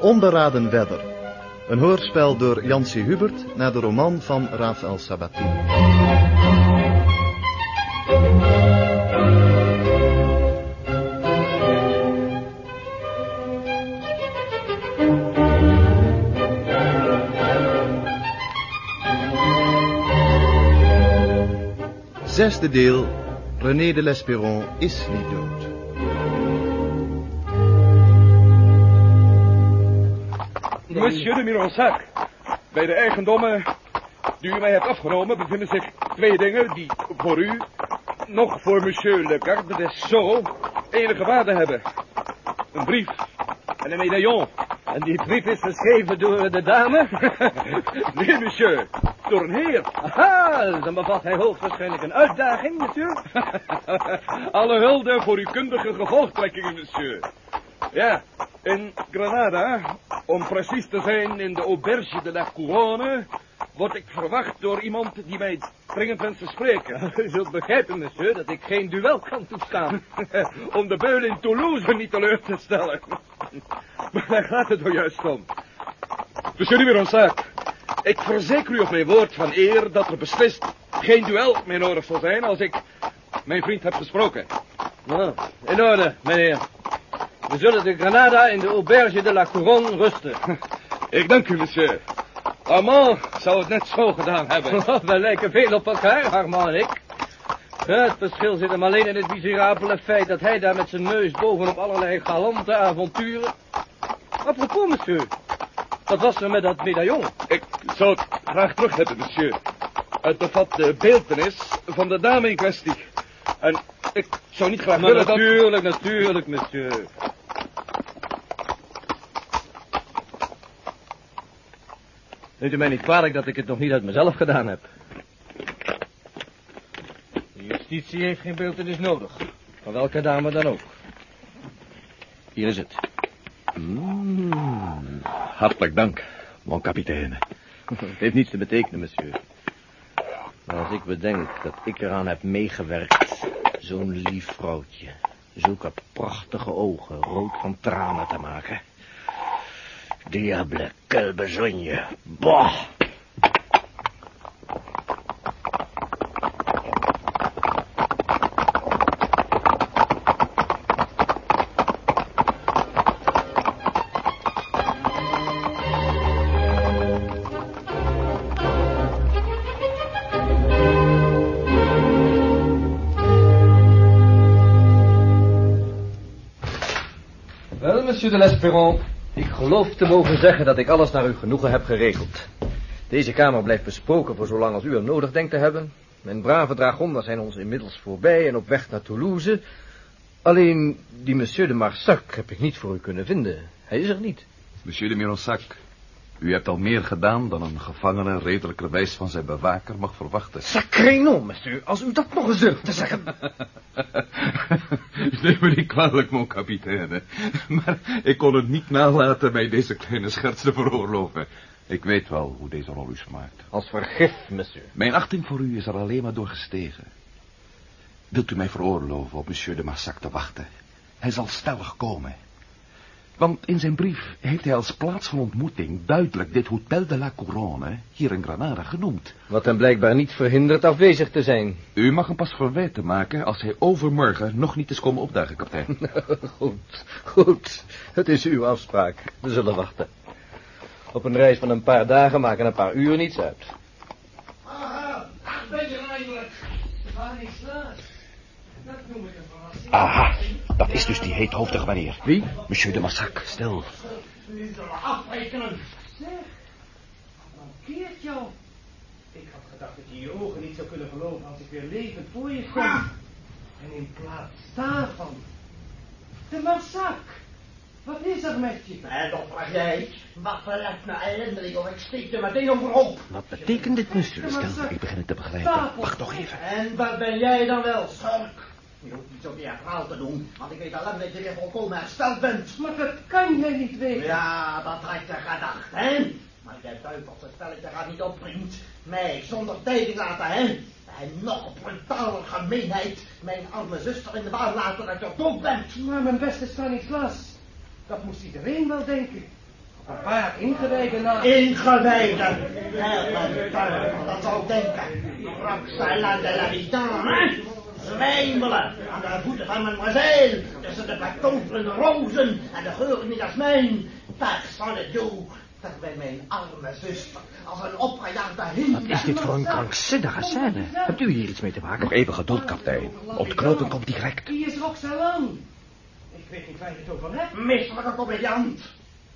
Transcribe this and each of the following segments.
De Onberaden Wedder. Een hoorspel door Jansie Hubert naar de roman van Raphaël Sabato. Zesde deel. René de Lesperon is niet dood. Monsieur de Mironsac, bij de eigendommen die u mij hebt afgenomen bevinden zich twee dingen die voor u, nog voor monsieur le garde des Sceaux, enige waarde hebben. Een brief en een medaillon. En die brief is geschreven door de dame? nee, monsieur, door een heer. Aha, dan bevat hij hoogstwaarschijnlijk een uitdaging, monsieur. Alle hulde voor uw kundige gevolgtrekkingen, monsieur. Ja, in Granada, om precies te zijn in de Auberge de la Couronne, word ik verwacht door iemand die mij dringend wenst te spreken. U zult begrijpen, monsieur, dat ik geen duel kan toestaan. om de beul in Toulouse niet teleur te stellen. Maar daar gaat het er juist om. Monsieur de Mironsac, ik verzeker u op mijn woord van eer dat er beslist geen duel meer nodig zal zijn als ik mijn vriend heb gesproken. Nou, in orde, meneer. We zullen de Granada in de Auberge de la Couronne rusten. Ik dank u, monsieur. Armand zou het net zo gedaan hebben. We lijken veel op elkaar, Armand en ik. Het verschil zit hem alleen in het miserabele feit dat hij daar met zijn neus bovenop allerlei galante avonturen... Apropos, monsieur. Wat was er met dat medaillon? Ik zou het graag terug hebben, monsieur. Het bevat de beeltenis van de dame in kwestie. En ik zou niet graag Maar willen dat... natuurlijk, natuurlijk, monsieur. Neemt u mij niet kwalijk dat ik het nog niet uit mezelf gedaan heb. De justitie heeft geen beeltenis nodig. Van welke dame dan ook. Hier is het. Mm, hartelijk dank, mon kapitein. Het heeft niets te betekenen, monsieur. Maar als ik bedenk dat ik eraan heb meegewerkt... zo'n lief vrouwtje... zulke prachtige ogen rood van tranen te maken... Diable, quelle besogne. Bah! Monsieur de Lesperon, ik geloof te mogen zeggen dat ik alles naar uw genoegen heb geregeld. Deze kamer blijft besproken voor zolang als u er nodig denkt te hebben. Mijn brave dragonders zijn ons inmiddels voorbij en op weg naar Toulouse. Alleen die monsieur de Marsac heb ik niet voor u kunnen vinden. Hij is er niet. Monsieur de Mironsac, u hebt al meer gedaan dan een gevangene redelijkerwijs van zijn bewaker mag verwachten. Sacré non, monsieur, als u dat nog eens durft te zeggen. Neem me niet kwalijk, mon kapitein. Maar ik kon het niet nalaten mij deze kleine scherts te veroorloven. Ik weet wel hoe deze rol u smaakt. Als vergif, monsieur. Mijn achting voor u is er alleen maar door gestegen. Wilt u mij veroorloven op monsieur de Marsac te wachten? Hij zal stellig komen. Want in zijn brief heeft hij als plaats van ontmoeting duidelijk dit Hotel de la Couronne hier in Granada genoemd. Wat hem blijkbaar niet verhindert afwezig te zijn. U mag hem pas verwijten maken als hij overmorgen nog niet is komen opdagen, kapitein. goed, goed. Het is uw afspraak. We zullen wachten. Op een reis van een paar dagen maken een paar uur niets uit. Aha, ben je eindelijk? Waar is? Dat noem ik een verrassing. Aha, dat is dus die heethoofdige manier. Wie? Monsieur de Marsac, stil. Nu zullen afrekenen. Zeg, wat mankeert jou? Ik had gedacht dat je je ogen niet zou kunnen geloven als ik weer levend voor je stond. En in plaats daarvan... De massak. Wat is er met je? En dan vraag jij, wat verlegt me ellendeling of ik steek er meteen overhoop. Wat betekent dit, monsieur? Stil, ik begin het te begrijpen. Wacht nog even. En wat ben jij dan wel, schurk? Je hoeft niet zo meer verhaal te doen, want ik weet al lang dat je weer volkomen hersteld bent. Maar dat kan jij niet weten. Ja, dat had je gedacht, hè? Maar jij duivelse spelletje gaat niet op, vriend. Mij zonder tijding laten, hè? En nog brutaler gemeenheid, mijn arme zuster in de waan laten dat je dood bent. Maar mijn beste Stanislas, dat moest iedereen wel denken. Een paar ingewijden na. Ingewijden. Dat zou ik denken. Roxella de la Vitane. Zwijmelen aan de voeten van mademoiselle. Tussen de pantoffelende rozen en de geuren jasmijn. Personne doe. Terwijl mijn arme zuster als een opgejaagde hinde... Wat is dit voor een krankzinnige scène? Hebt u hier iets mee te maken? Nog even geduld, kapitein. Ontknopen komt direct. Wie is Roxanne? Ik weet niet waar je het over hebt. Misselijke comediant.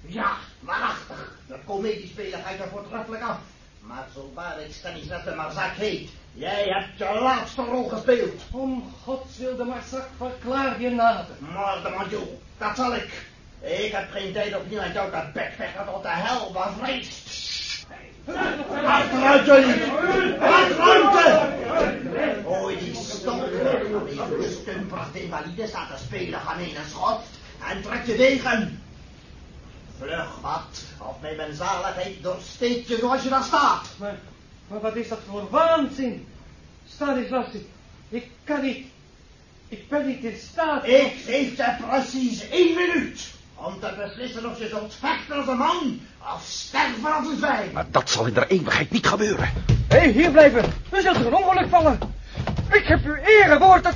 Ja, waarachtig. De comediespeler gaat er voortreffelijk af. Maar zowaar ik Stanislas de Marzak heet, jij hebt je laatste rol gespeeld. Om gods wilde Marsac, verklaar je nader. Maar de Manjou, dat zal ik. Ik heb geen tijd opnieuw aan jou te bekvechten tot de hel bevreesd. Achteruit jullie! Achteruit! Hoor die waarmee je de stumperst invalide staat te spelen gemene schot en trek je degen. Vlug wat, of bij mijn zaligheid doorsteek je zoals je daar staat. Maar, maar wat is dat voor waanzin? Stanislas, ik, ik kan niet. Ik ben niet in staat. Ik geef je precies één minuut om te beslissen of je zult vechten als een man of sterven als een zwijn. Maar dat zal in de eeuwigheid niet gebeuren. Hé, hey, hier blijven. We zult er een ongeluk vallen. Ik heb uw erewoord dat...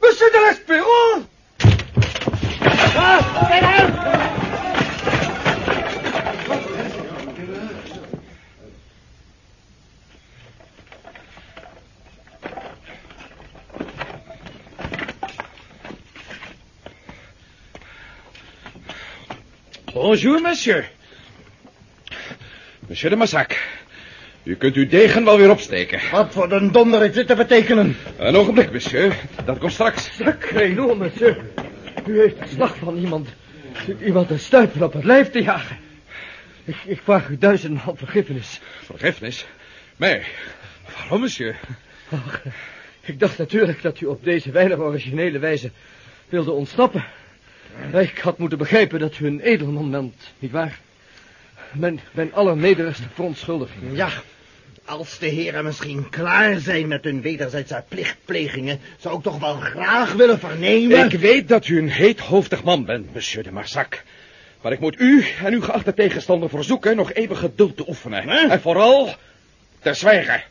Monsieur de l'Espéron! Ah, Bonjour, monsieur. Monsieur de Massac. U kunt uw degen wel weer opsteken. Wat voor een donder heeft dit te betekenen? Een ogenblik, monsieur. Dat komt straks. Sacré monsieur. U heeft slag van iemand... iemand een stuiper op het lijf te jagen. Ik, ik vraag u duizendmaal vergiffenis. Vergiffenis? Mij? Waarom, monsieur? Ach, ik dacht natuurlijk dat u op deze weinig originele wijze wilde ontsnappen. Ik had moeten begrijpen dat u een edelman bent, nietwaar? Mijn, mijn allernederigste verontschuldiging. Ja, als de heren misschien klaar zijn met hun wederzijdse plichtplegingen... zou ik toch wel graag willen vernemen... Ik weet dat u een heethoofdig man bent, monsieur de Marsac. Maar ik moet u en uw geachte tegenstander verzoeken nog even geduld te oefenen. En vooral te zwijgen.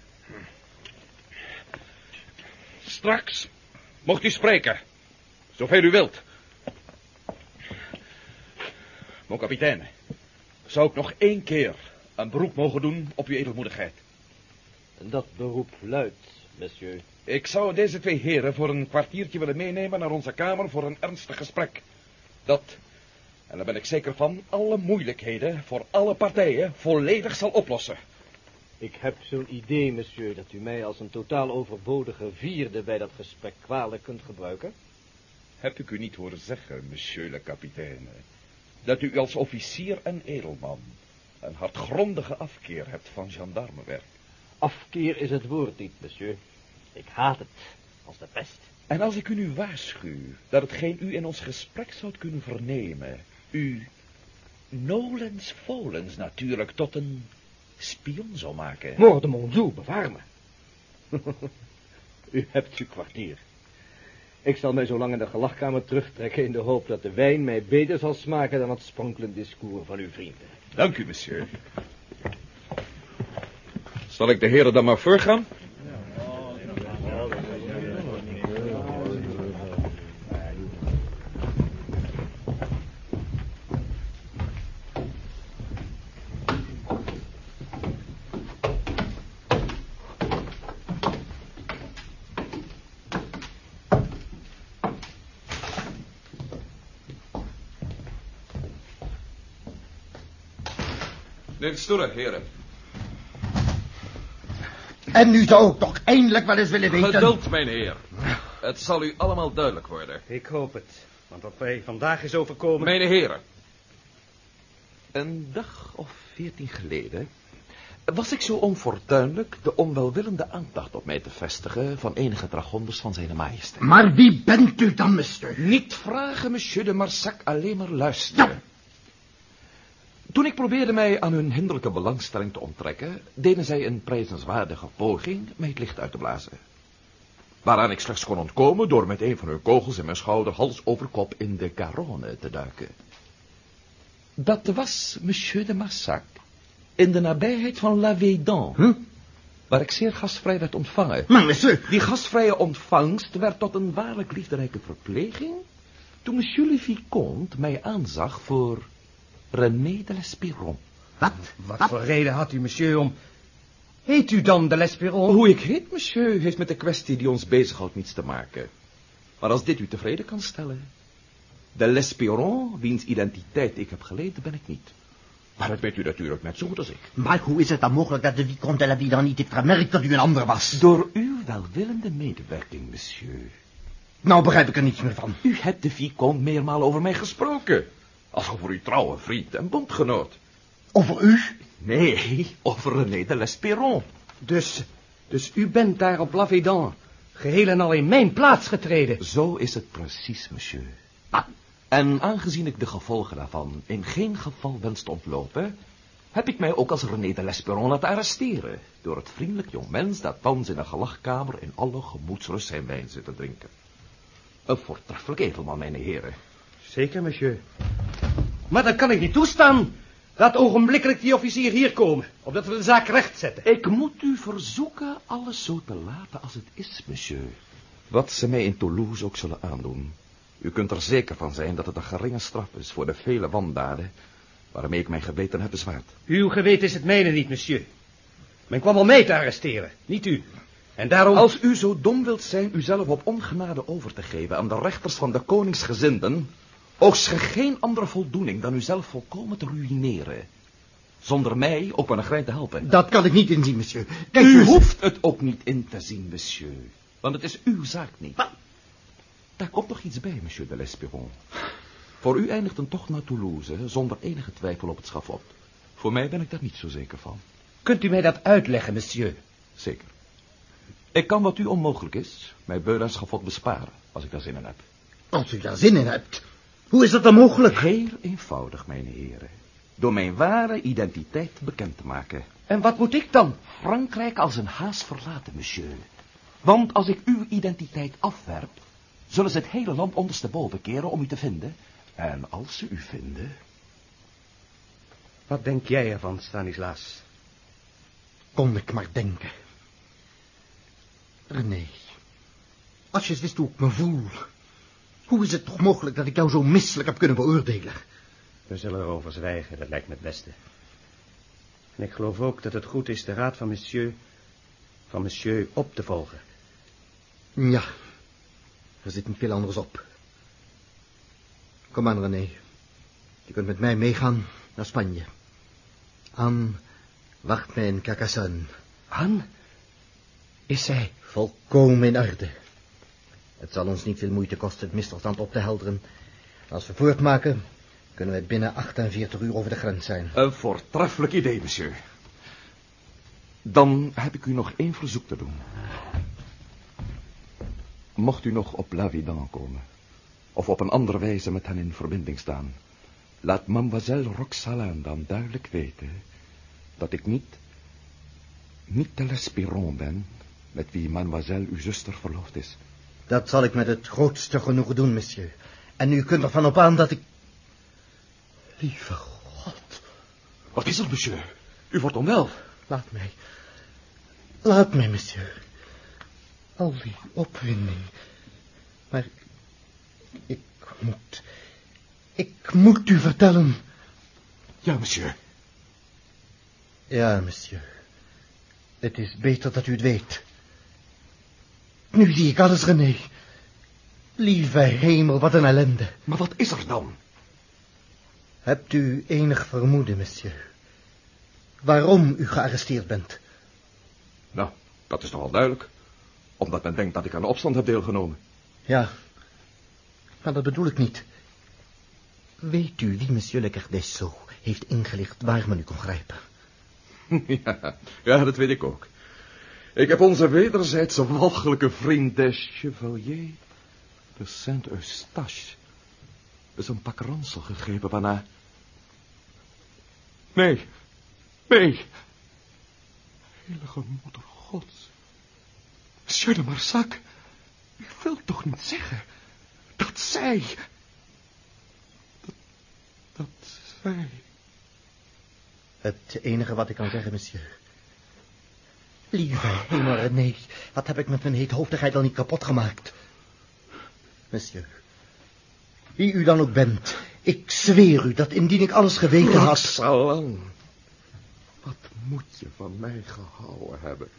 Straks mocht u spreken. Zoveel u wilt. Mon kapitein, zou ik nog één keer een beroep mogen doen op uw edelmoedigheid? Dat beroep luidt, monsieur. Ik zou deze twee heren voor een kwartiertje willen meenemen naar onze kamer voor een ernstig gesprek. Dat, en daar ben ik zeker van, alle moeilijkheden voor alle partijen volledig zal oplossen. Ik heb zo'n idee, monsieur, dat u mij als een totaal overbodige vierde bij dat gesprek kwalijk kunt gebruiken. Heb ik u niet horen zeggen, monsieur le capitaine, dat u als officier en edelman een hartgrondige afkeer hebt van gendarmewerk? Afkeer is het woord niet, monsieur. Ik haat het, als de pest. En als ik u nu waarschuw dat hetgeen u in ons gesprek zou kunnen vernemen, u nolens volens natuurlijk tot een spion zou maken. Mort de mon Dieu, bewaar me. u hebt uw kwartier. Ik zal mij zo lang in de gelachkamer terugtrekken in de hoop dat de wijn mij beter zal smaken dan het sprankelend discours van uw vrienden. Dank u, monsieur. Zal ik de heren dan maar voorgaan? Neem stoelen, heren. En nu zou ik toch eindelijk wel eens willen weten... Geduld, mijn heer. Het zal u allemaal duidelijk worden. Ik hoop het. Want wat mij vandaag is overkomen... Mijn heren. Een dag of veertien geleden was ik zo onfortuinlijk de onwelwillende aandacht op mij te vestigen van enige dragonders van zijn majesteit. Maar wie bent u dan, mister? Niet vragen, monsieur de Marsac, alleen maar luisteren. Toen ik probeerde mij aan hun hinderlijke belangstelling te onttrekken, deden zij een prijzenswaardige poging mij het licht uit te blazen. Waaraan ik slechts kon ontkomen door met een van hun kogels in mijn schouder hals over kop in de Garonne te duiken. Dat was monsieur de Massac. In de nabijheid van La Védan. Hm? Waar ik zeer gastvrij werd ontvangen. Maar monsieur... Die gastvrije ontvangst werd tot een waarlijk liefderijke verpleging... toen monsieur le vicomte mij aanzag voor René de l'Espiron. Wat? Wat voor reden had u, monsieur, om... Heet u dan de L'Espiron? Hoe ik heet, monsieur, heeft met de kwestie die ons bezighoudt niets te maken. Maar als dit u tevreden kan stellen... De L'Espiron, wiens identiteit ik heb geleden, ben ik niet. Maar dat weet u natuurlijk net zo goed als ik. Maar hoe is het dan mogelijk dat de Vicomte de la Vie dan niet heeft gemerkt dat u een ander was? Door uw welwillende medewerking, monsieur. Nou begrijp ik er niets meer van. U hebt de Vicomte meermaal over mij gesproken. Als over uw trouwe vriend en bondgenoot. Over u? Nee, over René de l'Espiron. Dus, dus u bent daar op La Védan, geheel en al in mijn plaats getreden. Zo is het precies, monsieur. Ah, En aangezien ik de gevolgen daarvan in geen geval wens te ontlopen... heb ik mij ook als René de l'Espiron laten arresteren... door het vriendelijk jongmens dat thans in een gelachkamer... in alle gemoedsrust zijn wijn zit te drinken. Een voortreffelijk edelman, mijn heren. Zeker, monsieur. Maar dat kan ik niet toestaan. Laat ogenblikkelijk die officier hier komen, opdat we de zaak rechtzetten. Ik moet u verzoeken alles zo te laten als het is, monsieur. Wat ze mij in Toulouse ook zullen aandoen. U kunt er zeker van zijn dat het een geringe straf is voor de vele wandaden waarmee ik mijn geweten heb bezwaard. Uw geweten is het mijne niet, monsieur. Men kwam om mij te arresteren, niet u. En daarom... Als u zo dom wilt zijn uzelf op ongenade over te geven aan de rechters van de koningsgezinden, oogst ge geen andere voldoening dan uzelf volkomen te ruïneren. Zonder mij ook maar een grein te helpen. dat kan ik niet inzien, monsieur. Kijk, U hoeft het ook niet in te zien, monsieur. Want het is uw zaak niet. Daar komt nog iets bij, monsieur de l'Espiron. Voor u eindigt een tocht naar Toulouse zonder enige twijfel op het schafot. Voor mij ben ik daar niet zo zeker van. Kunt u mij dat uitleggen, monsieur? Zeker. Ik kan wat u onmogelijk is, mij beul en schafot besparen, als ik daar zin in heb. Als u daar zin in hebt. Hoe is dat dan mogelijk? Heel eenvoudig, mijn heren. Door mijn ware identiteit bekend te maken. En wat moet ik dan? Frankrijk als een haas verlaten, monsieur. Want als ik uw identiteit afwerp, zullen ze het hele land ondersteboven keren om u te vinden. En als ze u vinden... Wat denk jij ervan, Stanislas? Kon ik maar denken. René, als je eens wist hoe ik me voel. Hoe is het toch mogelijk dat ik jou zo misselijk heb kunnen beoordelen? We zullen erover zwijgen, dat lijkt me het beste. En ik geloof ook dat het goed is de raad van monsieur... van monsieur op te volgen. Ja, er zit niet veel anders op. Kom aan, René. Je kunt met mij meegaan naar Spanje. Anne wacht mij in Carcassonne. Han? Is zij... Volkomen in orde. Het zal ons niet veel moeite kosten het misverstand op te helderen. Als we voortmaken, kunnen wij binnen 48 uur over de grens zijn. Een voortreffelijk idee, monsieur. Dan heb ik u nog één verzoek te doen. Mocht u nog op La Vidan komen, of op een andere wijze met hen in verbinding staan, laat mademoiselle Roxalane dan duidelijk weten dat ik niet, niet de L'Espiron ben, met wie mademoiselle uw zuster verloofd is. Dat zal ik met het grootste genoegen doen, monsieur. En u kunt ervan op aan dat ik... Lieve God, Wat is er, monsieur? U wordt onwel. laat mij. Laat mij, monsieur. Al die opwinding. Maar ik moet... Ik moet u vertellen. Ja, monsieur. Ja, monsieur. Het is beter dat u het weet. Nu zie ik alles, René. Lieve hemel, wat een ellende. Maar wat is er dan? Hebt u enig vermoeden, monsieur? Waarom u gearresteerd bent? Nou, dat is nogal duidelijk. Omdat men denkt dat ik aan de opstand heb deelgenomen. Ja, maar dat bedoel ik niet. Weet u wie monsieur le Sceaux heeft ingelicht waar men u kon grijpen? Ja, ja, dat weet ik ook. Ik heb onze wederzijdse walgelijke vriend de Chevalier de Saint-Eustache eens een pak ransel gegeven waarna... Nee, nee. Heilige moeder gods. Monsieur de Marsac, u wilt toch niet zeggen dat zij... Dat, dat Wij. Het enige wat ik kan zeggen, monsieur. Lieve hemel, René, wat heb ik met mijn heethoofdigheid al niet kapot gemaakt? Monsieur, wie u dan ook bent, ik zweer u dat indien ik alles geweten had... Salang. Wat moet je van mij gehouden hebben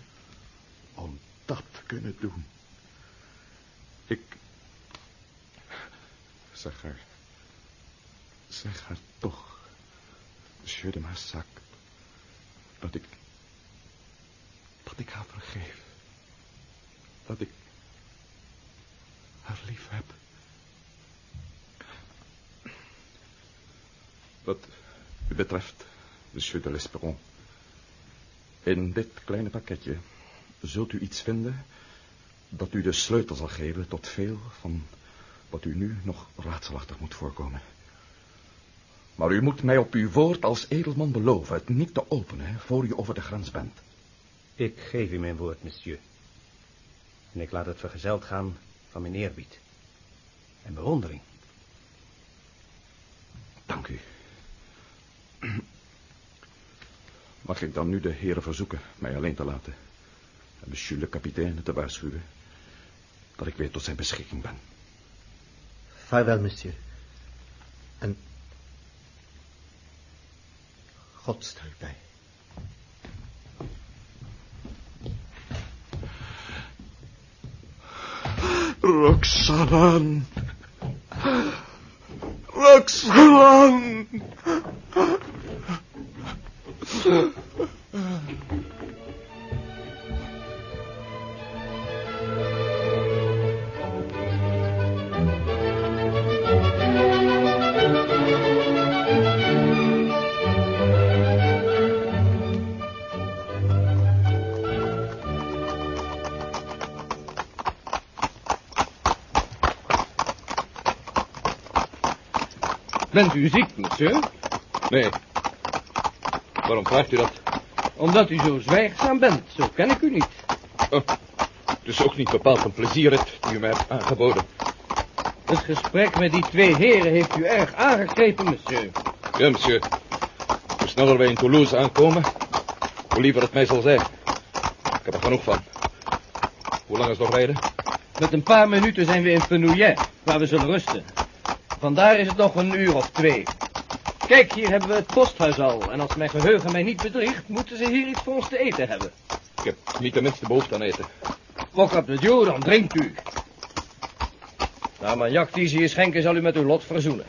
om dat te kunnen doen? Ik... Zeg haar... Zeg haar toch, monsieur de Massac, dat ik... dat ik haar vergeef. Dat ik haar lief heb. Wat u betreft, monsieur de l'Esperon. In dit kleine pakketje zult u iets vinden dat u de sleutel zal geven tot veel van wat u nu nog raadselachtig moet voorkomen. Maar u moet mij op uw woord als edelman beloven het niet te openen voor u over de grens bent. Ik geef u mijn woord, monsieur. En ik laat het vergezeld gaan van mijn eerbied. En bewondering. Dank u. Mag ik dan nu de heren verzoeken mij alleen te laten? En monsieur le capitaine te waarschuwen dat ik weer tot zijn beschikking ben. Vaarwel, monsieur. En... God sta u bij. Roxanne. Roxanne. Bent u ziek, monsieur? Nee. Waarom vraagt u dat? Omdat u zo zwijgzaam bent. Zo ken ik u niet. Oh, het is ook niet bepaald een plezierrit die u mij hebt aangeboden. Het gesprek met die twee heren heeft u erg aangegrepen, monsieur. Ja, monsieur. Hoe sneller wij in Toulouse aankomen, hoe liever het mij zal zijn. Ik heb er genoeg van. Hoe lang is het nog rijden? Met een paar minuten zijn we in Fenouillet, waar we zullen rusten. Vandaar is het nog een uur of twee. Kijk, hier hebben we het posthuis al. En als mijn geheugen mij niet bedriegt, moeten ze hier iets voor ons te eten hebben. Ik heb niet de minste behoefte aan eten. Fok op de Dieu, dan drinkt u. Nou, Armagnac die ze hier schenken zal u met uw lot verzoenen.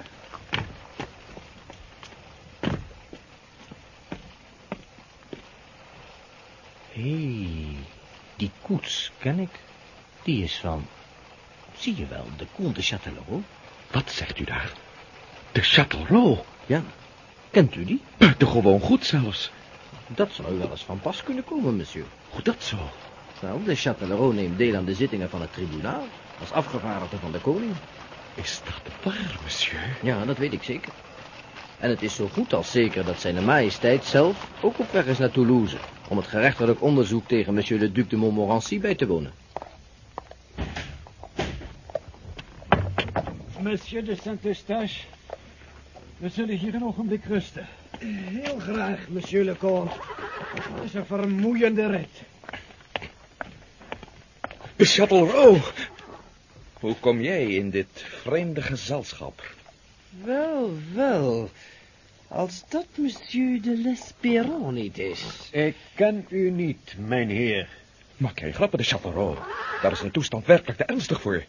Hé, hey, die koets ken ik. Die is van... Zie je wel, de Comte de Châtellerault. Wat zegt u daar? De Châtellerault. Ja, kent u die? Buitengewoon goed zelfs. Dat zou u wel eens van pas kunnen komen, monsieur. Hoe dat zo? Nou, de Châtellerault neemt deel aan de zittingen van het tribunaal. Als afgevaardigde van de koning. Is dat waar, monsieur? Ja, dat weet ik zeker. En het is zo goed als zeker dat zijn majesteit zelf ook op weg is naar Toulouse... om het gerechtelijk onderzoek tegen monsieur le duc de Montmorency bij te wonen. Monsieur de Saint-Eustache, we zullen hier een ogenblik rusten. Heel graag, monsieur le comte. Het is een vermoeiende rit. De Châtellerault. Hoe kom jij in dit vreemde gezelschap? Wel, wel. Als dat monsieur de l'Espéron niet is. Ik ken u niet, mijn heer. Maak jij grappen, de Châtellerault. Daar is een toestand werkelijk te ernstig voor.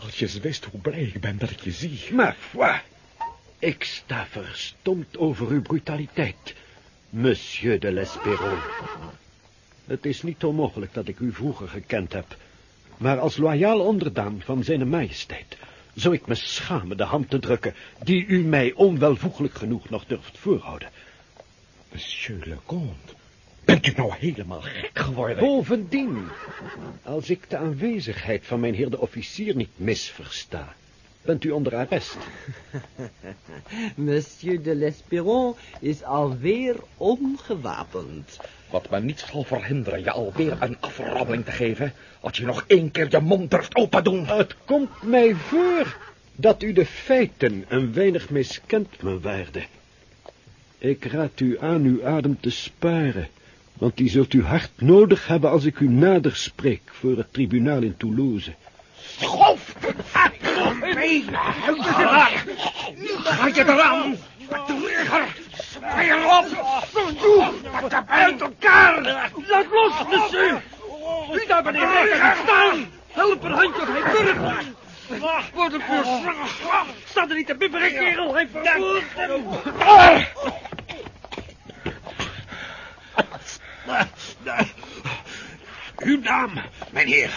Als je eens wist hoe blij ik ben dat ik je zie. Maar foi, ik sta verstomd over uw brutaliteit, monsieur de l'Espéron. Het is niet onmogelijk dat ik u vroeger gekend heb, maar als loyaal onderdaan van zijn majesteit zou ik me schamen de hand te drukken die u mij onwelvoeglijk genoeg nog durft voorhouden. Monsieur le comte, bent u nou helemaal gek geworden? Bovendien, als ik de aanwezigheid van mijn heer de officier niet misversta, bent u onder arrest. Monsieur de l'Espéron is alweer ongewapend. Wat me niet zal verhinderen je alweer een aframmeling te geven... als je nog één keer je mond durft open doen. Het komt mij voor dat u de feiten een weinig miskent, mijn waarde. Ik raad u aan uw adem te sparen, want die zult u hard nodig hebben als ik u nader spreek voor het tribunaal in Toulouse. Schof! Ga je eraan? Terug! Speel op! Doe! Uit elkaar! Laat los, monsieur! Wie daar beneden gaat staan! Help een handje of hij durft! Word een puur Staat er niet te bibberen, kerel! Hij vervoert hem! Uw naam, mijn heer.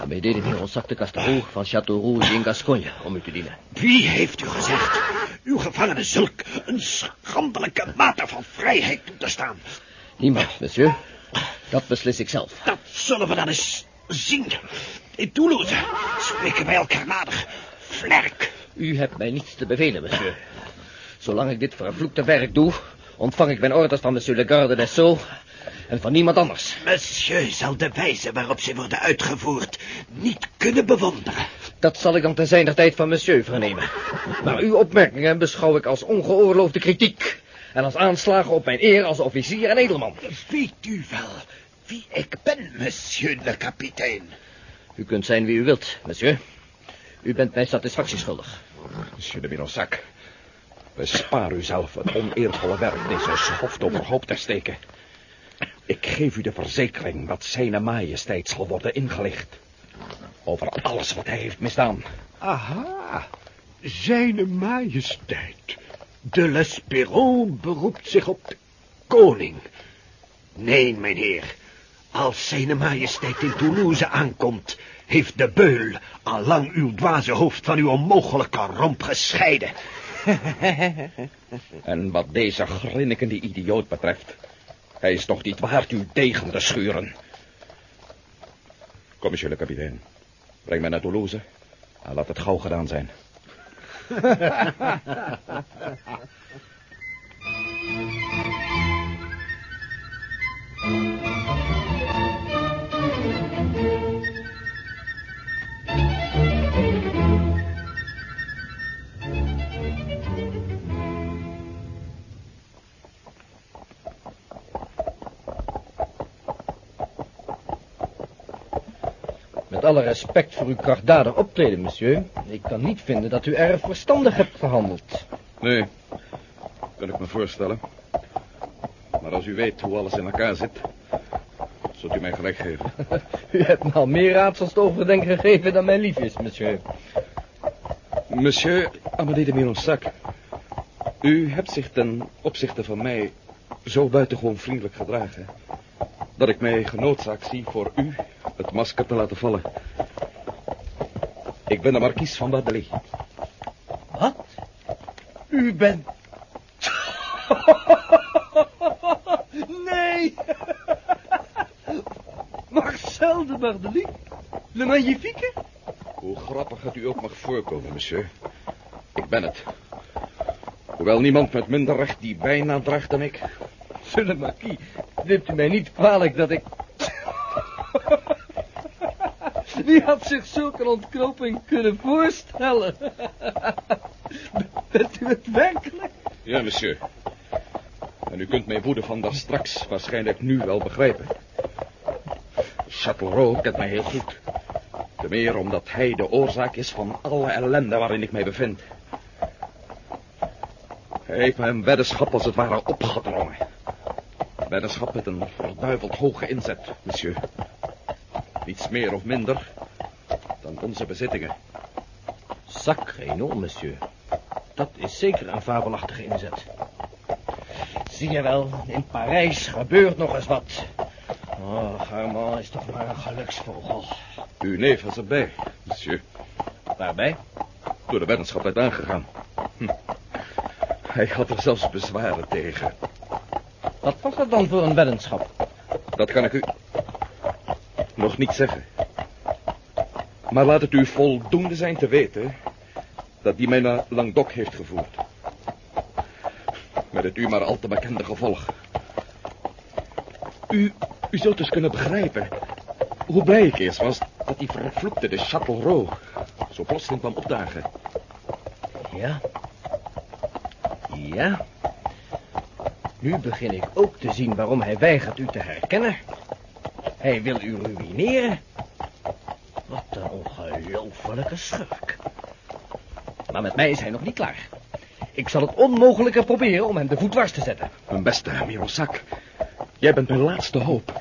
Amédée de Mironsac de Castereau van Château Rouge in Gascogne, om u te dienen. Wie heeft u gezegd uw gevangene zulk een schandelijke mate van vrijheid toe te staan? Niemand, monsieur. Dat beslis ik zelf. Dat zullen we dan eens zien. In Toulouse spreken wij elkaar nader. Vlerk. U hebt mij niets te bevelen, monsieur. Zolang ik dit vervloekte werk doe, ontvang ik mijn orders van monsieur le garde des Sceaux en van niemand anders. Monsieur zal de wijze waarop ze worden uitgevoerd niet kunnen bewonderen. Dat zal ik dan ten zijner tijd van monsieur vernemen. Maar uw opmerkingen beschouw ik als ongeoorloofde kritiek... en als aanslagen op mijn eer als officier en edelman. Weet u wel wie ik ben, monsieur le kapitein? U kunt zijn wie u wilt, monsieur. U bent mij satisfactie schuldig. Monsieur de Mironsac, bespaar u zelf het oneervolle werk deze schoft overhoop te steken. Ik geef u de verzekering dat zijn majesteit zal worden ingelicht. Over alles wat hij heeft misdaan. Aha, zijn majesteit. De L'Esperon beroept zich op de koning. Nee, mijn heer. Als zijn majesteit in Toulouse aankomt, heeft de beul al lang uw dwaze hoofd van uw onmogelijke romp gescheiden. En wat deze grinnikende idioot betreft, hij is toch niet waard uw degen te schuren. Kom, monsieur le kapitein. Breng mij naar Toulouse en laat het gauw gedaan zijn. Met alle respect voor uw krachtdadig optreden, monsieur. Ik kan niet vinden dat u erg verstandig hebt gehandeld. Nee, kan ik me voorstellen. Maar als u weet hoe alles in elkaar zit, zult u mij gelijk geven. U hebt me al meer raadsels te overdenken gegeven dan mij lief is, monsieur. Monsieur Amédée de Mironsac, u hebt zich ten opzichte van mij zo buitengewoon vriendelijk gedragen... dat ik mij genoodzaakt zie voor u het masker te laten vallen. Ik ben de markies van Badelie. Wat? U bent... nee! Marcel de Bardelie? Le Magnifique? Hoe grappig het u ook mag voorkomen, monsieur. Ik ben het. Hoewel niemand met minder recht die bijna draagt dan ik. Zullen Marquis, neemt u mij niet kwalijk dat ik... Wie had zich zulke ontknoping kunnen voorstellen? Bent u het werkelijk? Ja, monsieur. En u kunt mijn woede van daar straks waarschijnlijk nu wel begrijpen. Châtellerault kent mij heel goed. Te meer omdat hij de oorzaak is van alle ellende waarin ik mij bevind. Hij heeft een weddenschap als het ware opgedrongen. Weddenschap met een verduiveld hoge inzet, monsieur. Niets meer of minder onze bezittingen. Sacré non, monsieur. Dat is zeker een fabelachtige inzet. Zie je wel, in Parijs gebeurt nog eens wat. Oh, Armand is toch maar een geluksvogel. Uw neef was erbij, monsieur. Waarbij? Door de weddenschap werd aangegaan. Hm. Hij had er zelfs bezwaren tegen. Wat was dat dan voor een weddenschap? Dat kan ik u nog niet zeggen. Maar laat het u voldoende zijn te weten dat die mij naar Languedoc heeft gevoerd. Met het u maar al te bekende gevolg. U, u zult dus kunnen begrijpen hoe blij ik eerst was dat die vervloekte de Châtellerault zo plotseling kwam opdagen. Ja. Ja. Nu begin ik ook te zien waarom hij weigert u te herkennen. Hij wil u ruïneren. Ongelofelijke schurk. Maar met mij is hij nog niet klaar. Ik zal het onmogelijke proberen om hem de voet dwars te zetten. Mijn beste Mirosak, jij bent mijn laatste hoop.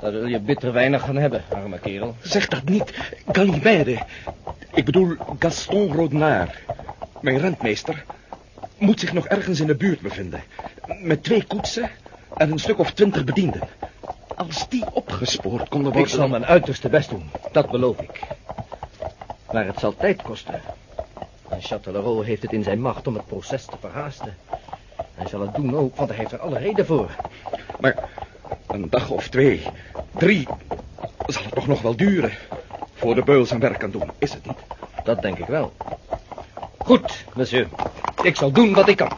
Daar wil je bitter weinig van hebben, arme kerel. Zeg dat niet, Galimede. Ik bedoel Gaston Rodnaar. Mijn rentmeester moet zich nog ergens in de buurt bevinden. Met twee koetsen en een stuk of twintig bedienden. Als die opgespoord konden worden... Ik zal mijn uiterste best doen, dat beloof ik. Maar het zal tijd kosten. En Châtellerault heeft het in zijn macht om het proces te verhaasten. Hij zal het doen ook, want hij heeft er alle reden voor. Maar een dag of twee, drie, zal het toch nog wel duren... voor de beul zijn werk kan doen, is het niet? Dat denk ik wel. Goed, monsieur. Ik zal doen wat ik kan.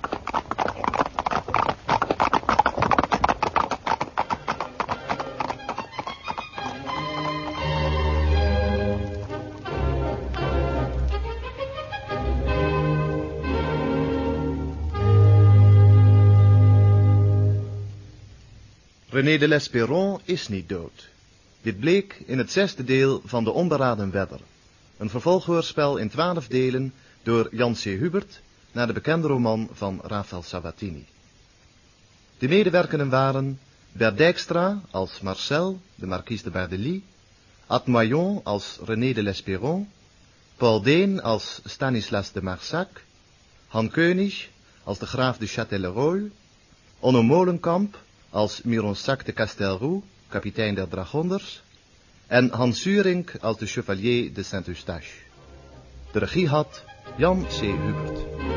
René de Lesperon is niet dood. Dit bleek in het zesde deel van De Onberaden Wedder. Een vervolghoorspel in twaalf delen door Jan C. Hubert naar de bekende roman van Rafael Sabatini. De medewerkenden waren Bert Dijkstra als Marcel, de marquise de Bardely, Ad Moyon als René de Lesperon, Paul Deen als Stanislas de Marsac, Han König als de graaf de Châtellerault, Onno Molenkamp als Mironsac de Castelroux, kapitein der dragonders, en Hans Surink als de chevalier de Saint-Eustache. De regie had Jan C. Hubert.